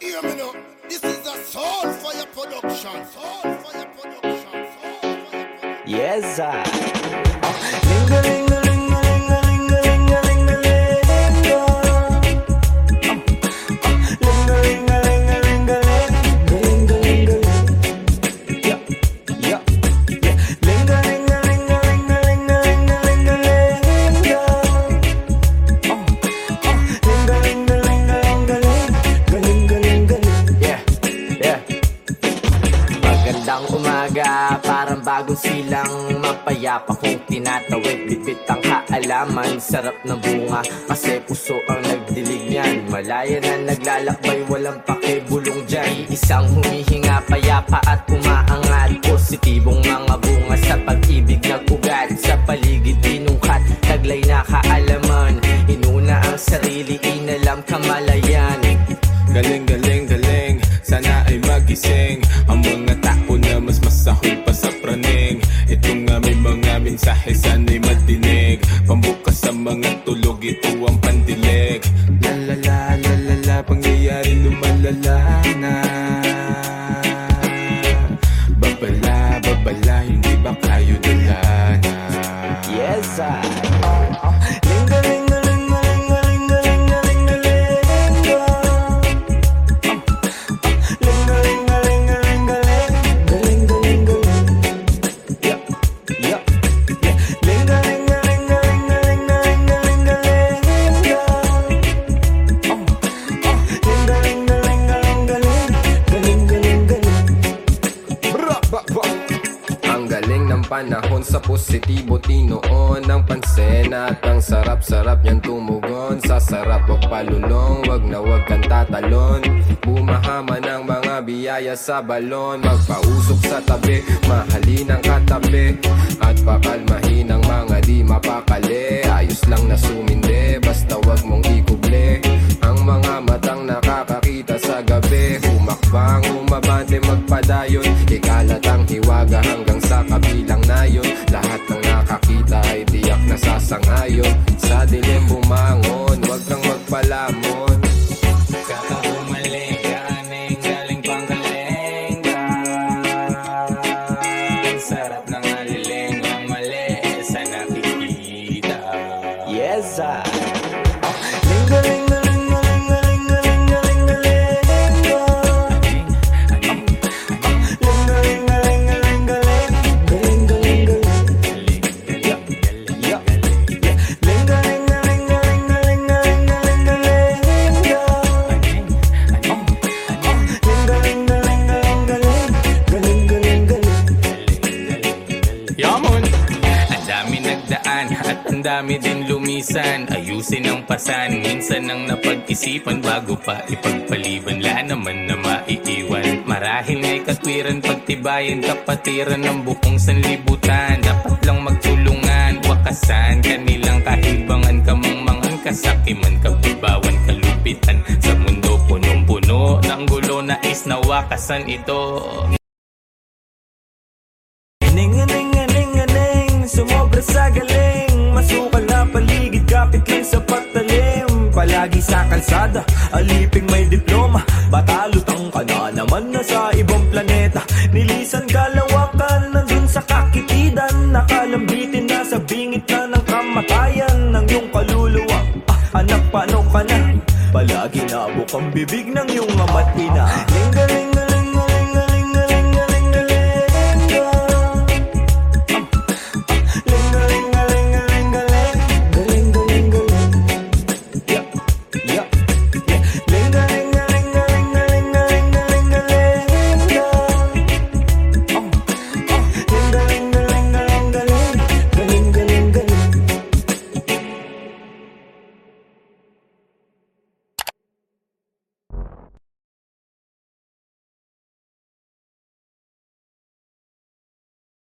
hear me now. This is a soul fire production. Soul fire production. Soul fire production. Yes, I. umaga, parang bagong silang Mapayapa kong tinatawid. Bibit ang kaalaman, sarap ng bunga. Kasi puso ang nagdilig niyan. Malaya na naglalakbay, walang pakibulong dyan. Isang humihinga, payapa at umaangat. Positibong mga bunga sa pag-ibig nag-ugat Sa paligid tinungkat, taglay na kaalaman. Inuna ang sarili, mensahe sana'y madinig Pambukas sa mga tulog Ito ang pandilig. Lalala, lalala Pangyayari lumalala na. Babala, babala Hindi ba kayo dala na? Yes, I. Ang galing ng panahon sa positibo Tinoon ang pansin At ang sarap-sarap niyang tumugon. Sa sarap o palulong Wag na wag kang tatalon. Bumahama ng mga biyaya sa balon. Magpausok sa tabi Mahalin ang katabi. At pakalmahin ang mga di mapakali. Ayos lang na sumindi Basta wag mong ikuble Ang mga matang nakakakita sa gabi Humakbang, umabante, magpadayon. Ikalat sasangayon Sa dilim nagdaan at ang dami din lumisan. Ayusin ang pasan, minsan ang napag-isipan Bago pa ipagpaliban, la naman na maiiwan. Marahil nga'y katwiran, pagtibayan Kapatiran ng bukong sanlibutan. Dapat lang magtulungan, wakasan Kanilang kahibangan, kamangmangan Kasakiman, kapibawan, kalupitan. Sa mundo punong-puno ng gulo na wakasan ito Palagi sa kalsada. Aliping may diploma Batalutang ka na naman na sa ibang planeta. Nilisan kalawakan Nandun sa kakitidan. Nakalambitin na sa bingit na ng kamatayan Ng iyong kaluluwa. Ah, Anak paano ka na? Palagi nabukang bibig ng iyong ama't ina